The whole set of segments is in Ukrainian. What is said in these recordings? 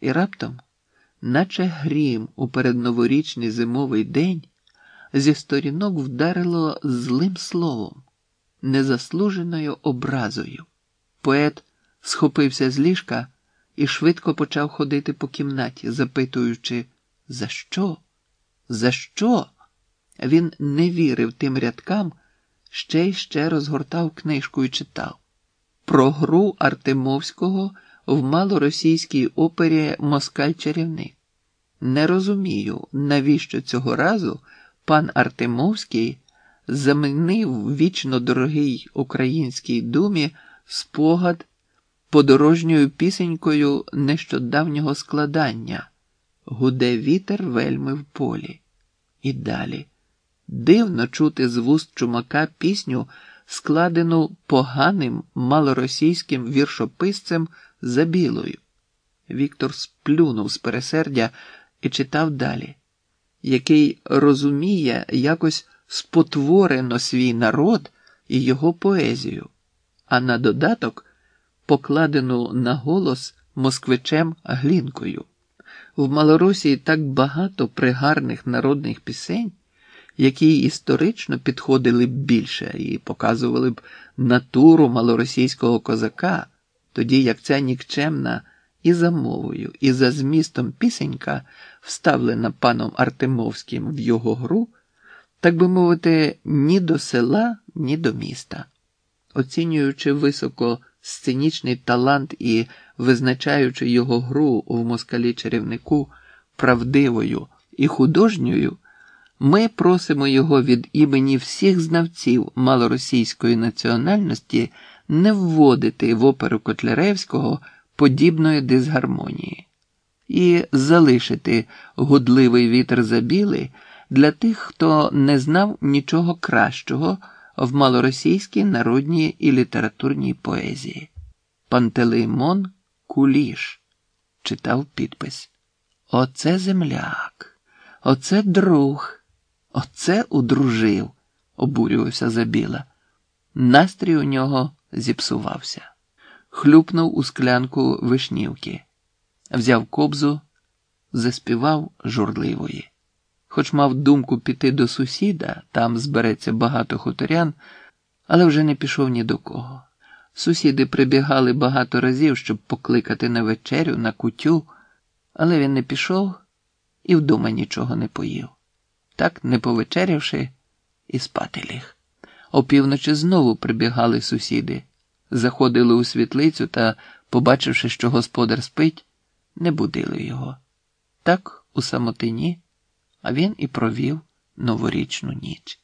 І раптом, наче грім у передноворічний зимовий день, зі сторінок вдарило злим словом, незаслуженою образою. Поет схопився з ліжка і швидко почав ходити по кімнаті, запитуючи, за що? За що? Він не вірив тим рядкам, ще й ще розгортав книжку і читав про гру Артемовського в малоросійській опері Москаль чарівник. Не розумію, навіщо цього разу пан Артемовський замінив вічно дорогий українській думі спогад подорожньою пісенькою нещодавнього складання Гуде вітер вельми в полі. І далі. Дивно чути з вуст чумака пісню, складену поганим малоросійським віршописцем Забілою. Віктор сплюнув з пересердя і читав далі, який розуміє якось спотворено свій народ і його поезію, а на додаток покладену на голос москвичем Глінкою. В Малоросії так багато пригарних народних пісень, які історично підходили б більше і показували б натуру малоросійського козака, тоді як ця нікчемна і за мовою, і за змістом пісенька, вставлена паном Артемовським в його гру, так би мовити, ні до села, ні до міста. Оцінюючи високо сценічний талант і визначаючи його гру в москалі чарівнику правдивою і художньою, ми просимо його від імені всіх знавців малоросійської національності не вводити в оперу Котляревського подібної дисгармонії і залишити гудливий вітер забіли для тих, хто не знав нічого кращого в малоросійській народній і літературній поезії. Пантелеймон Куліш читав підпис. Оце земляк, оце друг, оце удружив, обурювався Забіла. Настрій у нього зіпсувався. Хлюпнув у склянку вишнівки, взяв кобзу, заспівав журливої. Хоч мав думку піти до сусіда, там збереться багато хуторян, але вже не пішов ні до кого. Сусіди прибігали багато разів, щоб покликати на вечерю, на кутю, але він не пішов і вдома нічого не поїв. Так, не повечерявши, і спати ліг. Опівночі знову прибігали сусіди, заходили у світлицю та, побачивши, що господар спить, не будили його. Так, у самотині, а він і провів новорічну ніч.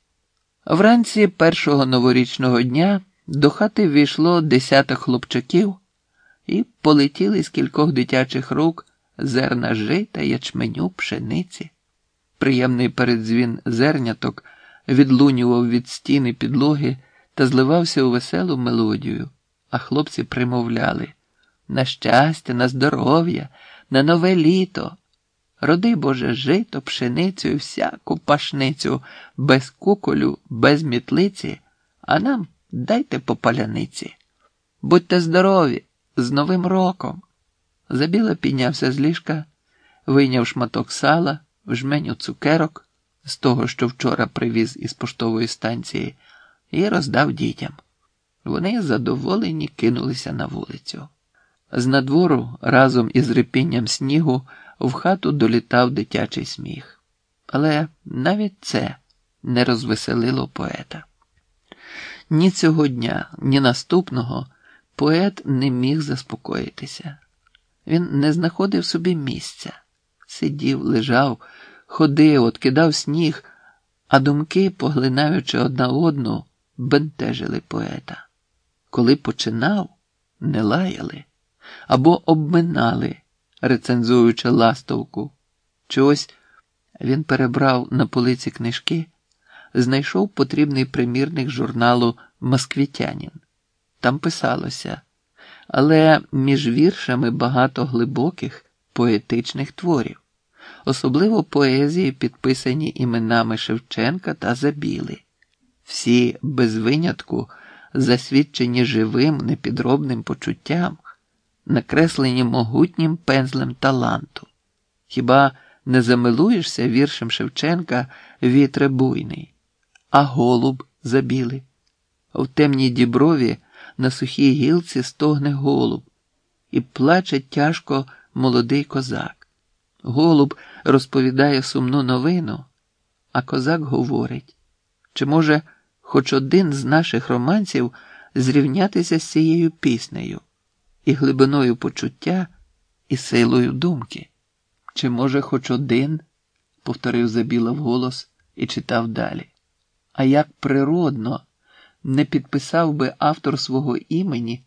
Вранці першого новорічного дня до хати війшло десяток хлопчаків і полетіли з кількох дитячих рук зерна жита, ячменю, пшениці. Приємний передзвін зерняток відлунював від стіни підлоги та зливався у веселу мелодію, а хлопці примовляли на щастя, на здоров'я, на нове літо. Роди Боже жито, пшеницю і всяку пашницю, без куколю, без мітлиці, а нам дайте по паляниці. Будьте здорові, з Новим роком. Забіла піднявся з ліжка, вийняв шматок сала, жменю цукерок з того, що вчора привіз із поштової станції, і роздав дітям. Вони задоволені кинулися на вулицю. З надвору разом із рипінням снігу в хату долітав дитячий сміх. Але навіть це не розвеселило поета. Ні цього дня, ні наступного поет не міг заспокоїтися. Він не знаходив собі місця, сидів, лежав, ходив, откидав сніг, а думки, поглинаючи одна одну, бентежили поета. Коли починав, не лаяли або обминали, рецензуючи ластовку. Чогось він перебрав на полиці книжки, знайшов потрібний примірник журналу Москвітянін. Там писалося, але між віршами багато глибоких поетичних творів, особливо поезії, підписані іменами Шевченка та Забіли. Всі без винятку засвідчені живим непідробним почуттям накреслені могутнім пензлем таланту. Хіба не замилуєшся віршем Шевченка вітре буйний, а голуб забілий? В темній діброві на сухій гілці стогне голуб, і плаче тяжко молодий козак. Голуб розповідає сумну новину, а козак говорить, чи може хоч один з наших романців зрівнятися з цією піснею, і глибиною почуття, і силою думки? Чи може хоч один? повторив забіла голос і читав далі. А як природно не підписав би автор свого імені